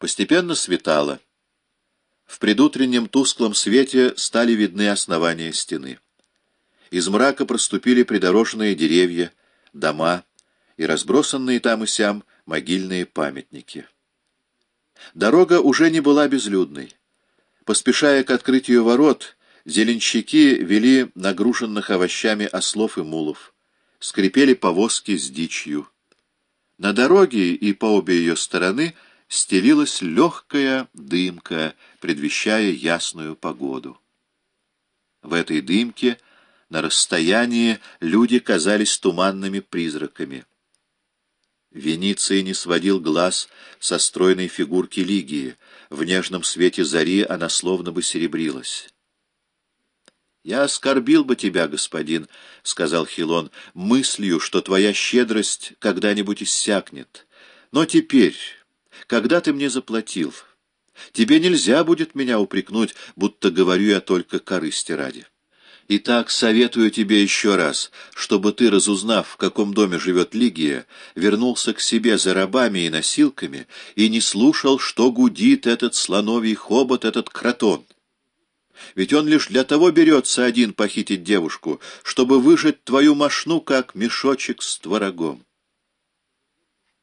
Постепенно светало. В предутреннем тусклом свете стали видны основания стены. Из мрака проступили придорожные деревья, дома и разбросанные там и сям могильные памятники. Дорога уже не была безлюдной. Поспешая к открытию ворот, зеленщики вели нагруженных овощами ослов и мулов. Скрипели повозки с дичью. На дороге и по обе ее стороны стелилась легкая дымка, предвещая ясную погоду. В этой дымке на расстоянии люди казались туманными призраками. Вениций не сводил глаз со стройной фигурки Лигии. В нежном свете зари она словно бы серебрилась. «Я оскорбил бы тебя, господин», — сказал Хилон, — «мыслью, что твоя щедрость когда-нибудь иссякнет. Но теперь, когда ты мне заплатил, тебе нельзя будет меня упрекнуть, будто говорю я только корысти ради». Итак, советую тебе еще раз, чтобы ты, разузнав, в каком доме живет Лигия, вернулся к себе за рабами и носилками и не слушал, что гудит этот слоновий хобот, этот кротон. Ведь он лишь для того берется один похитить девушку, чтобы выжать твою мошну, как мешочек с творогом.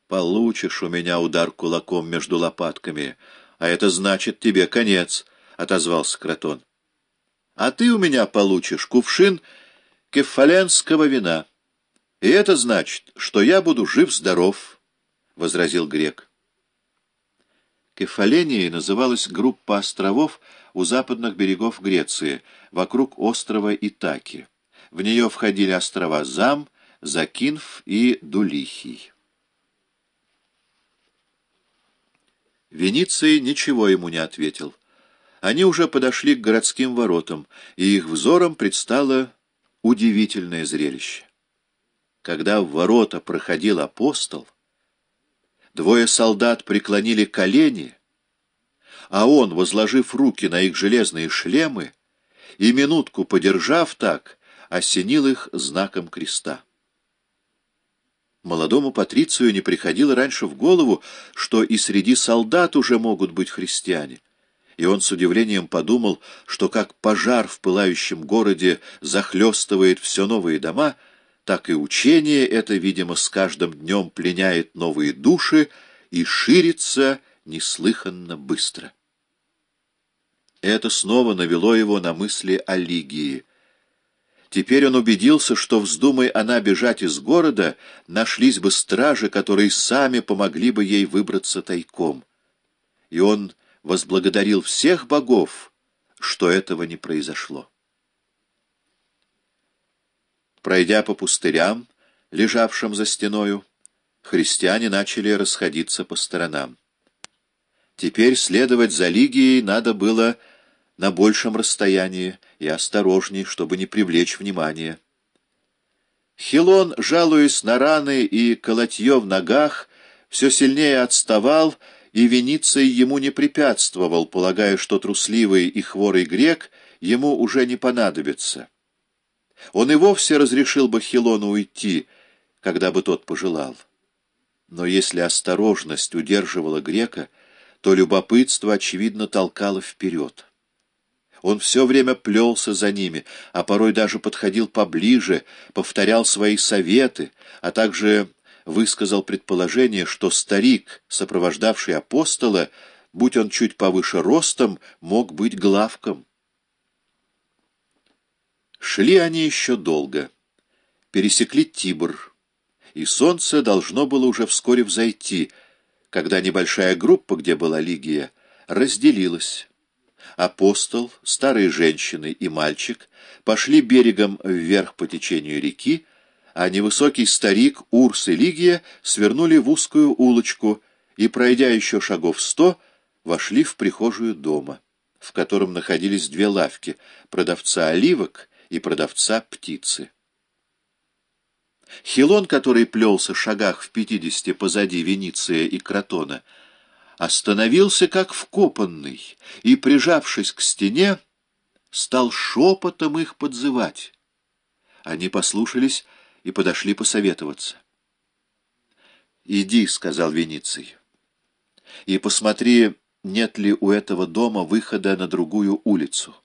Получишь у меня удар кулаком между лопатками, а это значит тебе конец, — отозвался Кротон а ты у меня получишь кувшин кефаленского вина. И это значит, что я буду жив-здоров, — возразил грек. Кефаленией называлась группа островов у западных берегов Греции, вокруг острова Итаки. В нее входили острова Зам, Закинф и Дулихий. Вениций ничего ему не ответил. Они уже подошли к городским воротам, и их взором предстало удивительное зрелище. Когда в ворота проходил апостол, двое солдат преклонили колени, а он, возложив руки на их железные шлемы, и минутку подержав так, осенил их знаком креста. Молодому патрицию не приходило раньше в голову, что и среди солдат уже могут быть христиане и он с удивлением подумал, что как пожар в пылающем городе захлестывает все новые дома, так и учение это, видимо, с каждым днем пленяет новые души и ширится неслыханно быстро. Это снова навело его на мысли о Лигии. Теперь он убедился, что, вздумай она бежать из города, нашлись бы стражи, которые сами помогли бы ей выбраться тайком. И он возблагодарил всех богов, что этого не произошло. Пройдя по пустырям, лежавшим за стеною, христиане начали расходиться по сторонам. Теперь следовать за Лигией надо было на большем расстоянии и осторожней, чтобы не привлечь внимания. Хилон, жалуясь на раны и колотье в ногах, все сильнее отставал, и Вениций ему не препятствовал, полагая, что трусливый и хворый грек ему уже не понадобится. Он и вовсе разрешил бы Хилону уйти, когда бы тот пожелал. Но если осторожность удерживала грека, то любопытство, очевидно, толкало вперед. Он все время плелся за ними, а порой даже подходил поближе, повторял свои советы, а также высказал предположение, что старик, сопровождавший апостола, будь он чуть повыше ростом, мог быть главком. Шли они еще долго, пересекли Тибр, и солнце должно было уже вскоре взойти, когда небольшая группа, где была Лигия, разделилась. Апостол, старые женщины и мальчик пошли берегом вверх по течению реки, а невысокий старик Урс и Лигия свернули в узкую улочку и, пройдя еще шагов сто, вошли в прихожую дома, в котором находились две лавки — продавца оливок и продавца птицы. Хилон, который плелся шагах в пятидесяти позади Вениция и Кротона, остановился как вкопанный и, прижавшись к стене, стал шепотом их подзывать. Они послушались и подошли посоветоваться. «Иди», — сказал Вениций. и посмотри, нет ли у этого дома выхода на другую улицу.